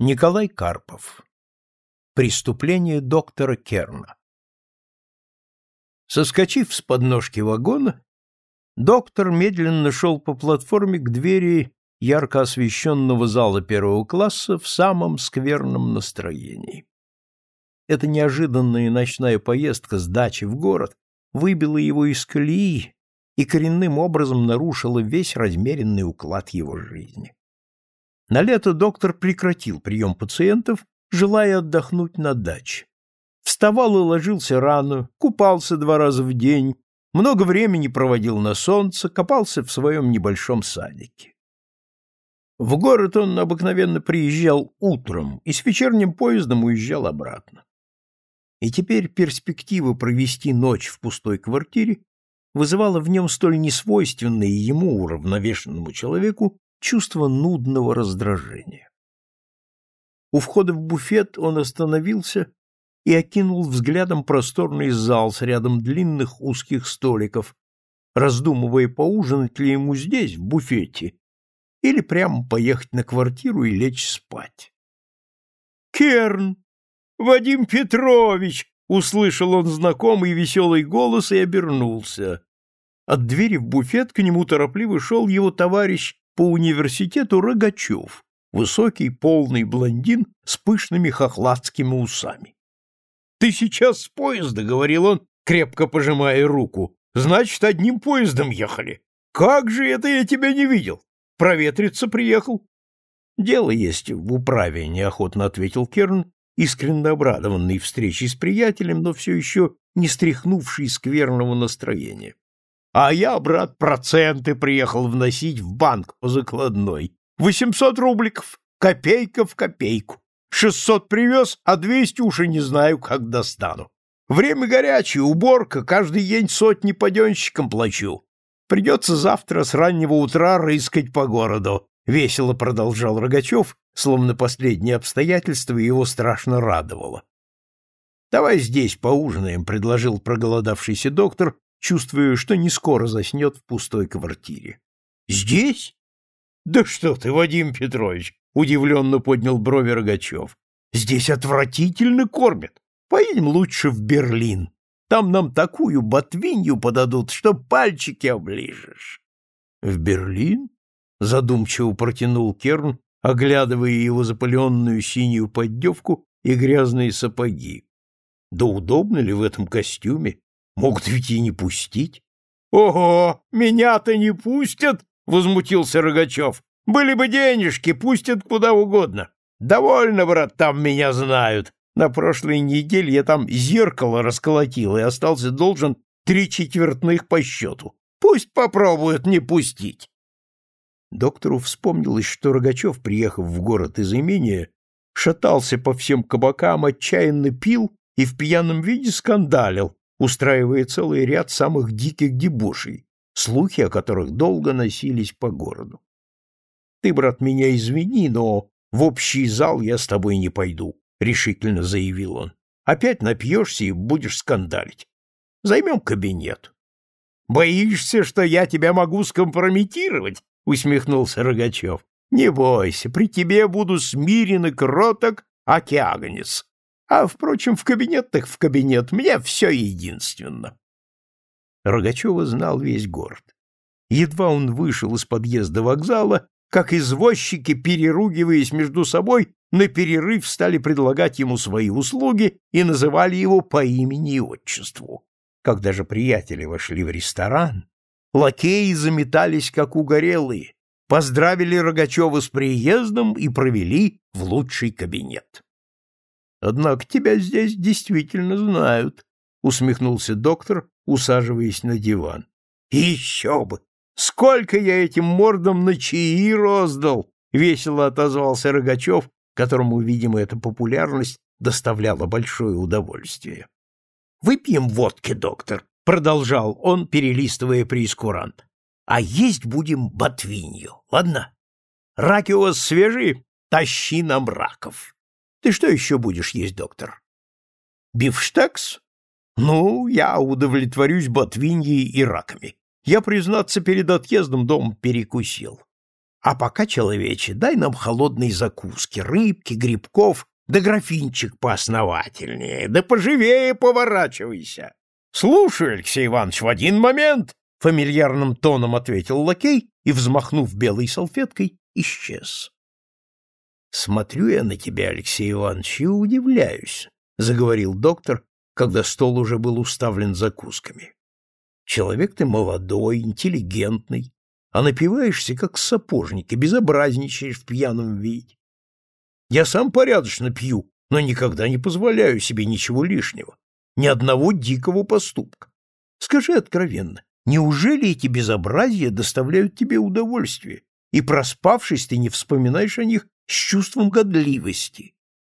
Николай Карпов. Преступление доктора Керна. Соскочив с подножки вагона, доктор медленно шел по платформе к двери ярко освещенного зала первого класса в самом скверном настроении. Эта неожиданная ночная поездка с дачи в город выбила его из колеи и коренным образом нарушила весь размеренный уклад его жизни. На лето доктор прекратил прием пациентов, желая отдохнуть на даче. Вставал и ложился рано, купался два раза в день, много времени проводил на солнце, копался в своем небольшом садике. В город он обыкновенно приезжал утром и с вечерним поездом уезжал обратно. И теперь перспектива провести ночь в пустой квартире вызывала в нем столь несвойственное ему, уравновешенному человеку, чувство нудного раздражения. У входа в буфет он остановился и окинул взглядом просторный зал с рядом длинных узких столиков, раздумывая, поужинать ли ему здесь, в буфете, или прямо поехать на квартиру и лечь спать. «Керн! Вадим Петрович!» — услышал он знакомый веселый голос и обернулся. От двери в буфет к нему торопливо шел его товарищ по университету Рогачев, высокий полный блондин с пышными хохладскими усами. — Ты сейчас с поезда, — говорил он, крепко пожимая руку. — Значит, одним поездом ехали. Как же это я тебя не видел? Проветриться приехал. — Дело есть в управе, — неохотно ответил Керн, искренне обрадованный встречей с приятелем, но все еще не стряхнувший скверного настроения. — А я, брат, проценты приехал вносить в банк по закладной. Восемьсот рубликов, копейка в копейку. Шестьсот привез, а двести уж и не знаю, как достану. Время горячее, уборка, каждый день сотни паденщикам плачу. Придется завтра с раннего утра рыскать по городу, — весело продолжал Рогачев, словно последнее обстоятельство его страшно радовало. — Давай здесь поужинаем, — предложил проголодавшийся доктор, чувствуя, что не скоро заснет в пустой квартире. — Здесь? — Да что ты, Вадим Петрович, — удивленно поднял брови Рогачев. — Здесь отвратительно кормят. Поедем лучше в Берлин. Там нам такую ботвинью подадут, что пальчики оближешь. — В Берлин? — задумчиво протянул Керн, оглядывая его запыленную синюю поддевку и грязные сапоги. Да удобно ли в этом костюме? Могут ведь и не пустить. — Ого, меня-то не пустят! — возмутился Рогачев. — Были бы денежки, пустят куда угодно. Довольно, брат, там меня знают. На прошлой неделе я там зеркало расколотил и остался должен три четвертных по счету. Пусть попробуют не пустить. Доктору вспомнилось, что Рогачев, приехав в город из имения, шатался по всем кабакам, отчаянно пил и в пьяном виде скандалил, устраивая целый ряд самых диких дебошей, слухи о которых долго носились по городу. Ты, брат, меня извини, но в общий зал я с тобой не пойду. — решительно заявил он. — Опять напьешься и будешь скандалить. Займем кабинет. — Боишься, что я тебя могу скомпрометировать? — усмехнулся Рогачев. — Не бойся, при тебе буду смирен и кроток, а тягонец. А, впрочем, в кабинет в кабинет, мне все единственно. Рогачева знал весь город. Едва он вышел из подъезда вокзала, как извозчики, переругиваясь между собой, на перерыв стали предлагать ему свои услуги и называли его по имени и отчеству. Когда же приятели вошли в ресторан, лакеи заметались, как угорелые, поздравили Рогачева с приездом и провели в лучший кабинет. — Однако тебя здесь действительно знают, — усмехнулся доктор, усаживаясь на диван. — Еще бы! Сколько я этим мордам на чаи роздал! — весело отозвался Рогачев, которому, видимо, эта популярность доставляла большое удовольствие. — Выпьем водки, доктор, — продолжал он, перелистывая прескурант. — А есть будем ботвинью, ладно? Раки у вас свежие? Тащи нам раков. Ты что еще будешь есть, доктор? — Бифштекс? Ну, я удовлетворюсь ботвиньей и раками. Я, признаться, перед отъездом дом перекусил. А пока, человече, дай нам холодной закуски, рыбки, грибков, да графинчик поосновательнее, да поживее поворачивайся. Слушай, Алексей Иванович, в один момент, — фамильярным тоном ответил лакей и, взмахнув белой салфеткой, исчез. Смотрю я на тебя, Алексей Иванович, и удивляюсь, — заговорил доктор, когда стол уже был уставлен закусками. Человек ты молодой, интеллигентный, а напиваешься, как сапожник, и безобразничаешь в пьяном виде. Я сам порядочно пью, но никогда не позволяю себе ничего лишнего, ни одного дикого поступка. Скажи откровенно, неужели эти безобразия доставляют тебе удовольствие, и, проспавшись, ты не вспоминаешь о них с чувством годливости?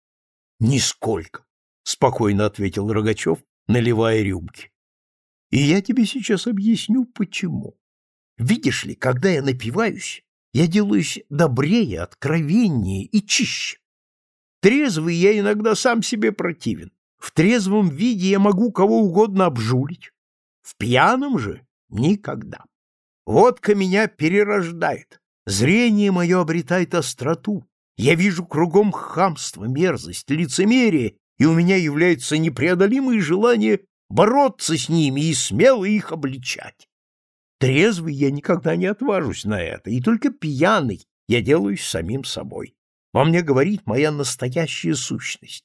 — Нисколько, — спокойно ответил Рогачев, наливая рюмки. — И я тебе сейчас объясню, почему. Видишь ли, когда я напиваюсь, я делаюсь добрее, откровеннее и чище. Трезвый я иногда сам себе противен. В трезвом виде я могу кого угодно обжулить. В пьяном же никогда. Водка меня перерождает. Зрение мое обретает остроту. Я вижу кругом хамство, мерзость, лицемерие, и у меня является непреодолимое желание бороться с ними и смело их обличать. Трезвый я никогда не отважусь на это, и только пьяный я делаюсь самим собой. Во мне говорит моя настоящая сущность.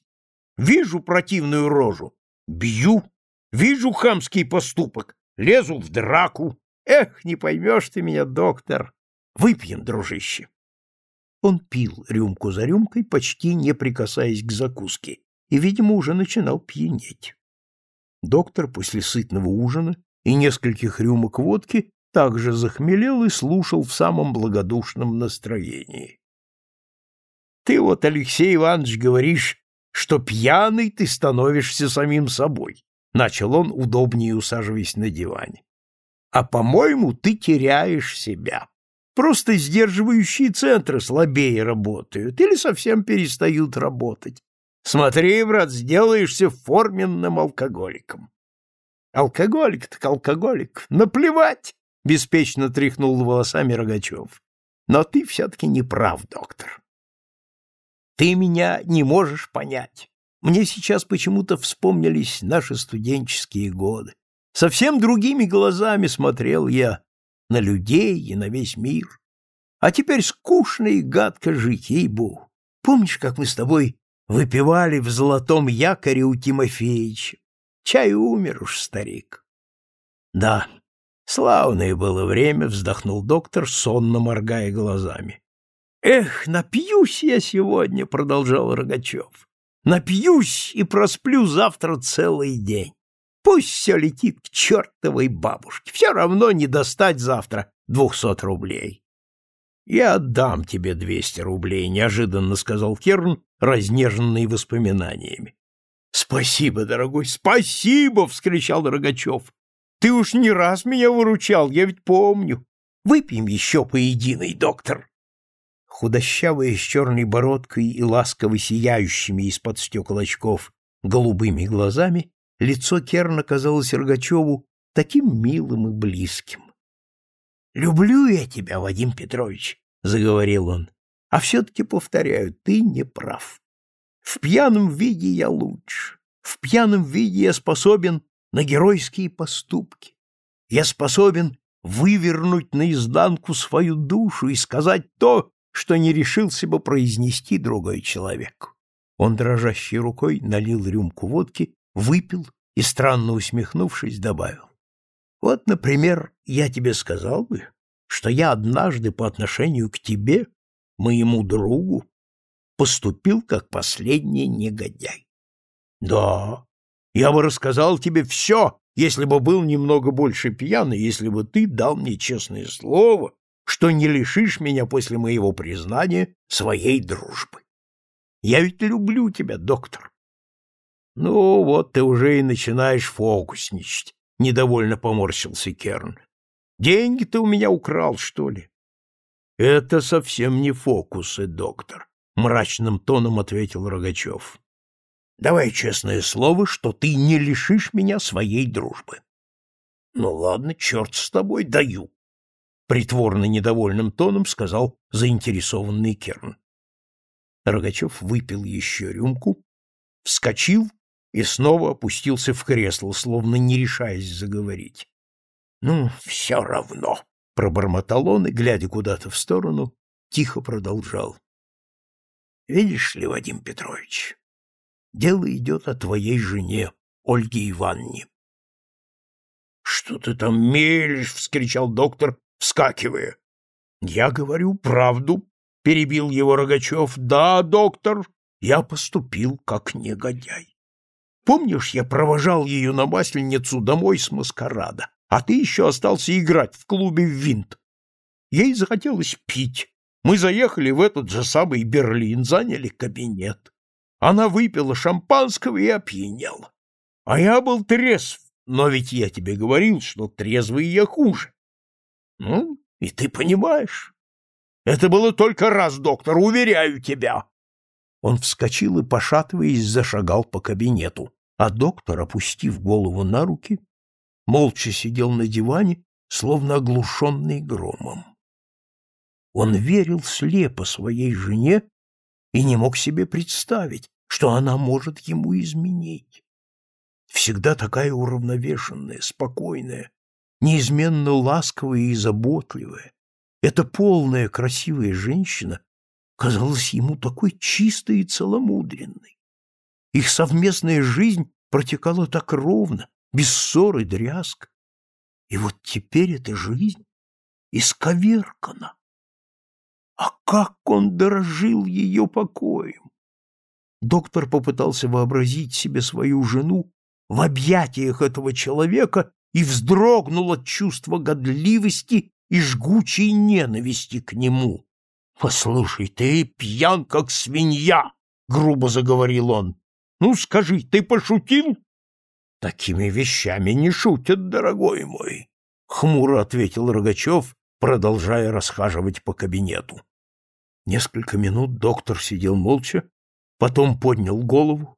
Вижу противную рожу — бью. Вижу хамский поступок — лезу в драку. Эх, не поймешь ты меня, доктор. Выпьем, дружище. Он пил рюмку за рюмкой, почти не прикасаясь к закуске, и, видимо, уже начинал пьянеть. Доктор после сытного ужина и нескольких рюмок водки также захмелел и слушал в самом благодушном настроении. Ты вот, Алексей Иванович, говоришь, что пьяный ты становишься самим собой, — начал он, удобнее усаживаясь на диване. А, по-моему, ты теряешь себя. Просто сдерживающие центры слабее работают или совсем перестают работать. Смотри, брат, сделаешься форменным алкоголиком. Алкоголик так алкоголик. Наплевать, — беспечно тряхнул волосами Рогачев. Но ты все-таки не прав, доктор. Ты меня не можешь понять. Мне сейчас почему-то вспомнились наши студенческие годы. Совсем другими глазами смотрел я на людей и на весь мир. А теперь скучно и гадко жить, ей-богу. Помнишь, как мы с тобой выпивали в золотом якоре у Тимофеича? Чай умер уж, старик. Да, славное было время, вздохнул доктор, сонно моргая глазами. Эх, напьюсь я сегодня, продолжал Рогачев. Напьюсь и просплю завтра целый день. Пусть все летит к чертовой бабушке. Все равно не достать завтра двухсот рублей. Я отдам тебе двести рублей, неожиданно сказал Керн, разнеженный воспоминаниями. Спасибо, дорогой, спасибо, вскричал Рогачев. Ты уж не раз меня выручал, я ведь помню. Выпьем еще по единой, доктор худощавая с черной бородкой и ласково сияющими из-под стекол очков голубыми глазами, лицо Керна казалось Рогачеву таким милым и близким. — Люблю я тебя, Вадим Петрович, — заговорил он, — а все-таки, повторяю, ты не прав. В пьяном виде я лучше, в пьяном виде я способен на геройские поступки. Я способен вывернуть наизнанку свою душу и сказать то, что не решился бы произнести другой человек. Он дрожащей рукой налил рюмку водки, выпил и, странно усмехнувшись, добавил. Вот, например, я тебе сказал бы, что я однажды по отношению к тебе, моему другу, поступил как последний негодяй. Да, я бы рассказал тебе все, если бы был немного больше пьяный, если бы ты дал мне честное слово, что не лишишь меня после моего признания своей дружбы. Я ведь люблю тебя, доктор. Ну, вот ты уже и начинаешь фокусничать, — недовольно поморщился Керн. Деньги ты у меня украл, что ли? Это совсем не фокусы, доктор, — мрачным тоном ответил Рогачев. Давай честное слово, что ты не лишишь меня своей дружбы. Ну ладно, черт с тобой, даю. притворно недовольным тоном сказал заинтересованный Керн. Рогачев выпил еще рюмку, вскочил и снова опустился в кресло, словно не решаясь заговорить. — Ну, все равно, — пробормотал он и, глядя куда-то в сторону, тихо продолжал. — Видишь ли, Вадим Петрович, дело идет о твоей жене, Ольге Ивановне. — Что ты там мелешь? — вскричал доктор, вскакивая. — Я говорю правду, — перебил его Рогачев. — Да, доктор, я поступил как негодяй. Помнишь, я провожал ее на Масленицу домой с маскарада, а ты еще остался играть в клубе винт. Ей захотелось пить. Мы заехали в этот же самый Берлин, заняли кабинет. Она выпила шампанского и опьянела. А я был трезв, но ведь я тебе говорил, что трезвый я хуже. Ну, и ты понимаешь. Это было только раз, доктор, уверяю тебя. Он вскочил и, пошатываясь, зашагал по кабинету, а доктор, опустив голову на руки, молча сидел на диване, словно оглушенный громом. Он верил слепо своей жене и не мог себе представить, что она может ему изменить. Всегда такая уравновешенная, спокойная, неизменно ласковая и заботливая, эта полная красивая женщина казалась ему такой чистой и целомудренной. Их совместная жизнь протекала так ровно, без ссор и дрязг. И вот теперь эта жизнь исковеркана. А как он дорожил ее покоем! Доктор попытался вообразить себе свою жену в объятиях этого человека и вздрогнул от чувства годливости и жгучей ненависти к нему. — Послушай, ты пьян, как свинья! — грубо заговорил он. — Ну, скажи, ты пошутил? — Такими вещами не шутят, дорогой мой, — хмуро ответил Рогачев, продолжая расхаживать по кабинету. Несколько минут доктор сидел молча, потом поднял голову.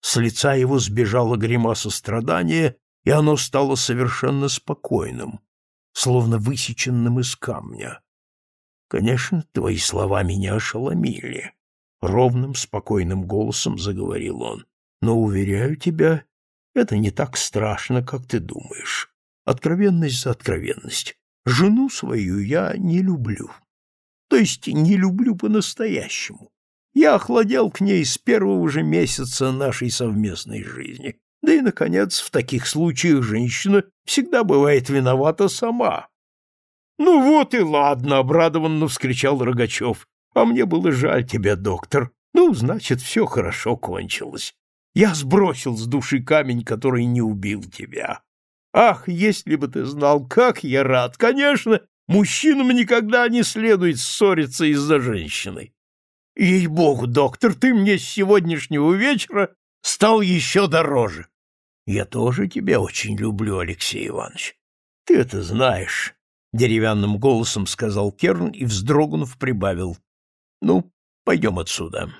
С лица его сбежала гримаса страдания, и оно стало совершенно спокойным, словно высеченным из камня. Конечно, твои слова меня ошеломили. Ровным, спокойным голосом заговорил он. Но, уверяю тебя, это не так страшно, как ты думаешь. Откровенность за откровенность. Жену свою я не люблю. То есть не люблю по-настоящему. Я охладел к ней с первого же месяца нашей совместной жизни. Да и, наконец, в таких случаях женщина всегда бывает виновата сама. «Ну вот и ладно!» — обрадованно вскричал Рогачев. «А мне было жаль тебя, доктор. Ну, значит, все хорошо кончилось. Я сбросил с души камень, который не убил тебя. Ах, если бы ты знал, как я рад! Конечно, мужчинам никогда не следует ссориться из-за женщины. Ей-богу, доктор, ты мне с сегодняшнего вечера стал еще дороже. Я тоже тебя очень люблю, Алексей Иванович. Ты это знаешь, — деревянным голосом сказал Керн и, вздрогнув, прибавил. — Ну, пойдем отсюда.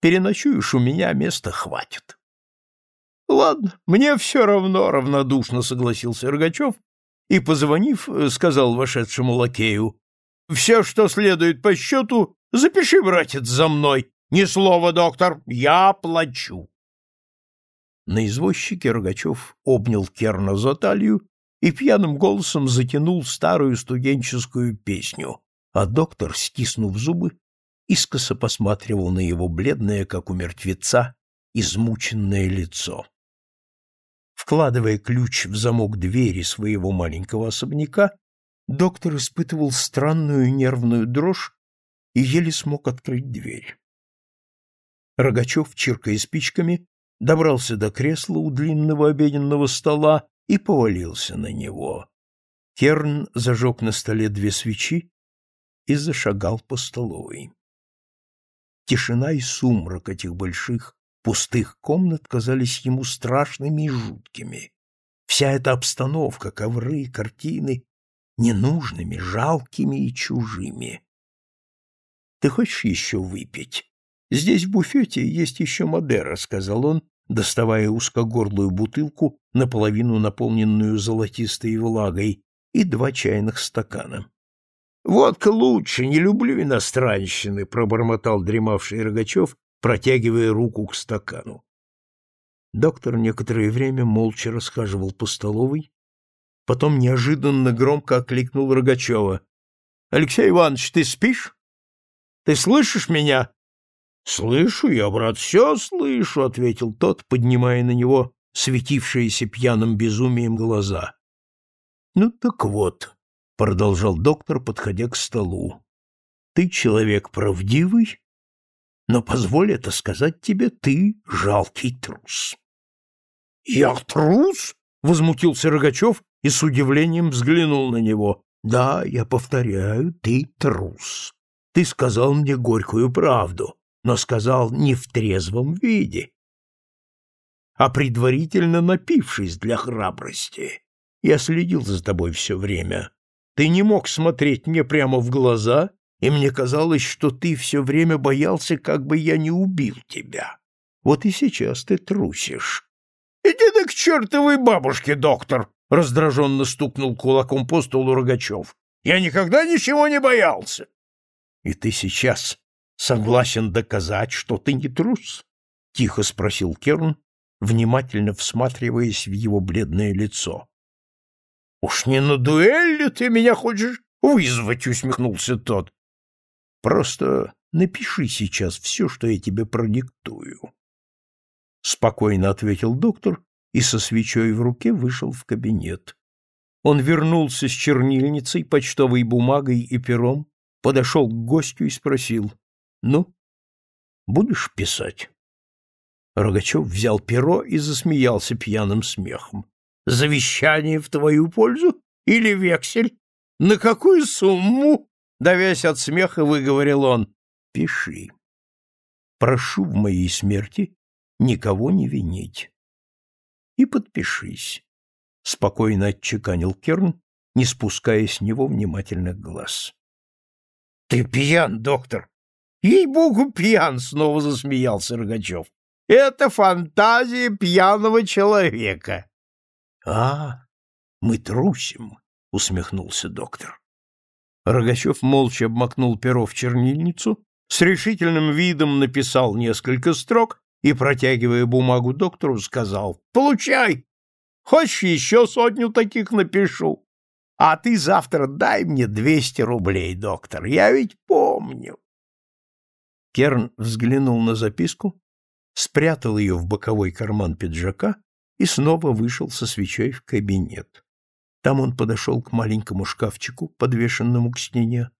Переночуешь у меня, места хватит. — Ладно, мне все равно, — равнодушно согласился Рогачев и, позвонив, сказал вошедшему лакею. — Все, что следует по счету, запиши, братец, за мной. Ни слова, доктор, я плачу. На извозчике Рогачев обнял Керна за талию и пьяным голосом затянул старую студенческую песню, а доктор, стиснув зубы, искоса посматривал на его бледное, как у мертвеца, измученное лицо. Вкладывая ключ в замок двери своего маленького особняка, доктор испытывал странную нервную дрожь и еле смог открыть дверь. Рогачев, чиркая спичками, добрался до кресла у длинного обеденного стола и повалился на него. Керн зажег на столе две свечи и зашагал по столовой. Тишина и сумрак этих больших пустых комнат казались ему страшными и жуткими. Вся эта обстановка, ковры, картины — ненужными, жалкими и чужими. — Ты хочешь еще выпить? Здесь в буфете есть еще Мадера, — сказал он, доставая узкогорлую бутылку, наполовину наполненную золотистой влагой, и два чайных стакана. Водка лучше, не люблю иностранщины, пробормотал дремавший Рогачев, протягивая руку к стакану. Доктор некоторое время молча расхаживал по столовой, потом неожиданно громко окликнул Рогачева. — Алексей Иванович, ты спишь? Ты слышишь меня? — Слышу я, брат, все слышу, — ответил тот, поднимая на него светившиеся пьяным безумием глаза. — Ну так вот, — продолжал доктор, подходя к столу, — ты человек правдивый, но позволь это сказать тебе, ты жалкий трус. — Я трус? — возмутился Рогачев и с удивлением взглянул на него. — Да, я повторяю, ты трус. Ты сказал мне горькую правду, но сказал не в трезвом виде, а предварительно напившись для храбрости. Я следил за тобой все время. Ты не мог смотреть мне прямо в глаза, и мне казалось, что ты все время боялся, как бы я не убил тебя. Вот и сейчас ты трусишь. — Иди ты к чертовой бабушке, доктор! — раздраженно стукнул кулаком по столу Рогачев. — Я никогда ничего не боялся. — И ты сейчас согласен доказать, что ты не трус? — тихо спросил Керн, внимательно всматриваясь в его бледное лицо. — Уж не на дуэль ты меня хочешь вызвать? — усмехнулся тот. — Просто напиши сейчас все, что я тебе продиктую. — спокойно ответил доктор и со свечой в руке вышел в кабинет. Он вернулся с чернильницей, почтовой бумагой и пером, подошел к гостю и спросил, «Ну, будешь писать?» Рогачев взял перо и засмеялся пьяным смехом. «Завещание в твою пользу? Или вексель? На какую сумму?» Давясь от смеха, выговорил он. «Пиши. Прошу в моей смерти никого не винить. И подпишись, — спокойно отчеканил Керн, не спуская с него внимательных глаз. — Ты пьян, доктор! Ей-богу, пьян! — снова засмеялся Рогачев. — Это фантазия пьяного человека. — А, мы трусим, — усмехнулся доктор. Рогачев молча обмакнул перо в чернильницу, с решительным видом написал несколько строк и, протягивая бумагу доктору, сказал «Получай! Хочешь, еще сотню таких напишу? А ты завтра дай мне двести рублей, доктор, я ведь помню». Керн взглянул на записку, спрятал ее в боковой карман пиджака и снова вышел со свечой в кабинет. Там он подошел к маленькому шкафчику, подвешенному к стене,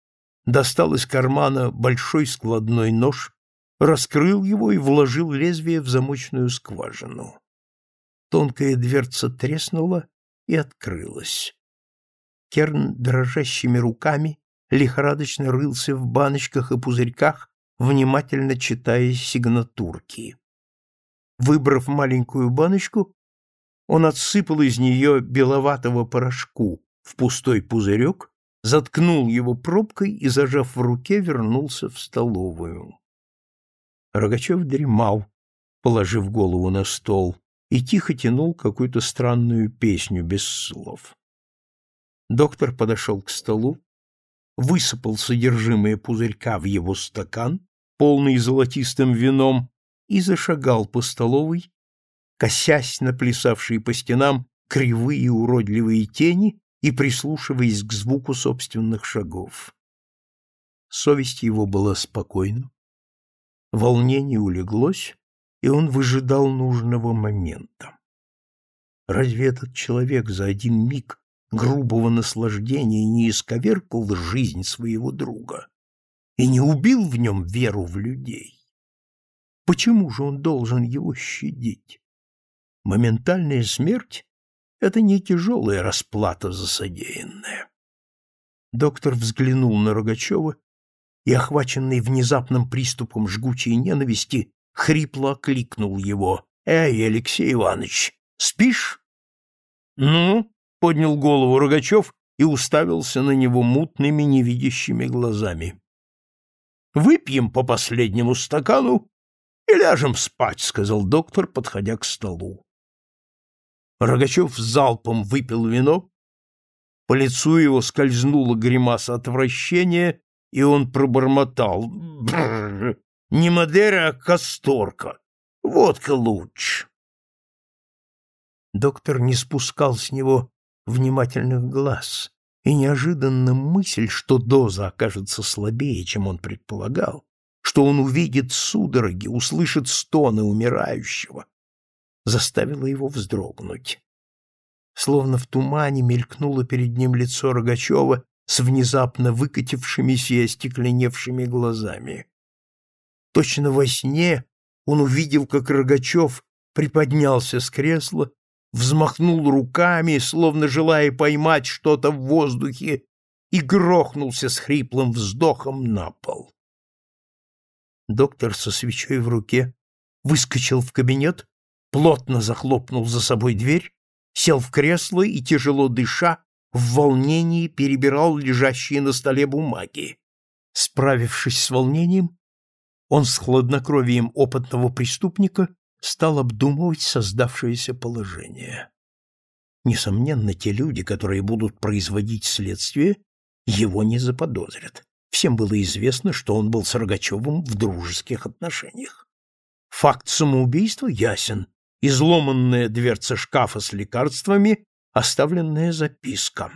достал из кармана большой складной нож раскрыл его и вложил лезвие в замочную скважину. Тонкая дверца треснула и открылась. Керн дрожащими руками лихорадочно рылся в баночках и пузырьках, внимательно читая сигнатурки. Выбрав маленькую баночку, он отсыпал из нее беловатого порошку в пустой пузырек, заткнул его пробкой и, зажав в руке, вернулся в столовую. Рогачев дремал, положив голову на стол, и тихо тянул какую-то странную песню без слов. Доктор подошел к столу, высыпал содержимое пузырька в его стакан, полный золотистым вином, и зашагал по столовой, косясь на плясавшие по стенам кривые уродливые тени и прислушиваясь к звуку собственных шагов. Совесть его была спокойна, Волнение улеглось, и он выжидал нужного момента. Разве этот человек за один миг грубого наслаждения не исковеркал жизнь своего друга и не убил в нем веру в людей? Почему же он должен его щадить? Моментальная смерть — это не тяжелая расплата за содеянное. Доктор взглянул на Рогачева и, охваченный внезапным приступом жгучей ненависти, хрипло окликнул его. «Эй, Алексей Иванович, спишь?» «Ну?» — поднял голову Рогачев и уставился на него мутными невидящими глазами. «Выпьем по последнему стакану и ляжем спать», — сказал доктор, подходя к столу. Рогачев залпом выпил вино, По лицу его скользнула гримаса отвращения, и он пробормотал. Не Мадера, а Касторка. Водка лучше. Доктор не спускал с него внимательных глаз, и неожиданно мысль, что доза окажется слабее, чем он предполагал, что он увидит судороги, услышит стоны умирающего, заставила его вздрогнуть. Словно в тумане мелькнуло перед ним лицо Рогачева с внезапно выкатившимися и остекленевшими глазами. Точно во сне он увидел, как Рогачев приподнялся с кресла, взмахнул руками, словно желая поймать что-то в воздухе, и грохнулся с хриплым вздохом на пол. Доктор со свечой в руке выскочил в кабинет, плотно захлопнул за собой дверь, сел в кресло и, тяжело дыша, в волнении перебирал лежащие на столе бумаги. Справившись с волнением, он с хладнокровием опытного преступника стал обдумывать создавшееся положение. Несомненно, те люди, которые будут производить следствие, его не заподозрят. Всем было известно, что он был с Рогачевым в дружеских отношениях. Факт самоубийства ясен. Изломанная дверца шкафа с лекарствами, оставленная записка.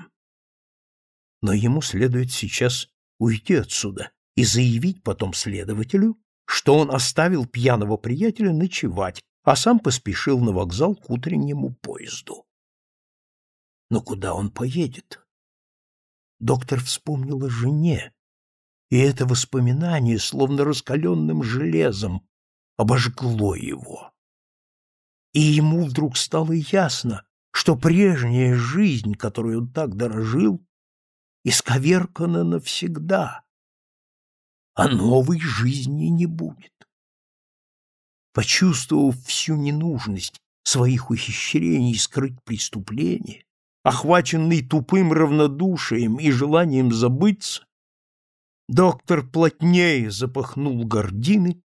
Но ему следует сейчас уйти отсюда и заявить потом следователю, что он оставил пьяного приятеля ночевать, а сам поспешил на вокзал к утреннему поезду. Но куда он поедет? Доктор вспомнил о жене, и это воспоминание, словно раскаленным железом, обожгло его. И ему вдруг стало ясно, что прежняя жизнь, которой он так дорожил, исковеркана навсегда, а новой жизни не будет. Почувствовав всю ненужность своих ухищрений скрыть преступление, охваченный тупым равнодушием и желанием забыться, доктор плотнее запахнул гардины,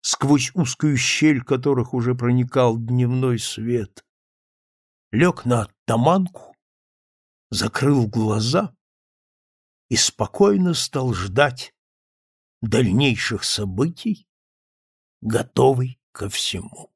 сквозь узкую щель которых уже проникал дневной свет, лег на оттаманку, закрыл глаза и спокойно стал ждать дальнейших событий, готовый ко всему.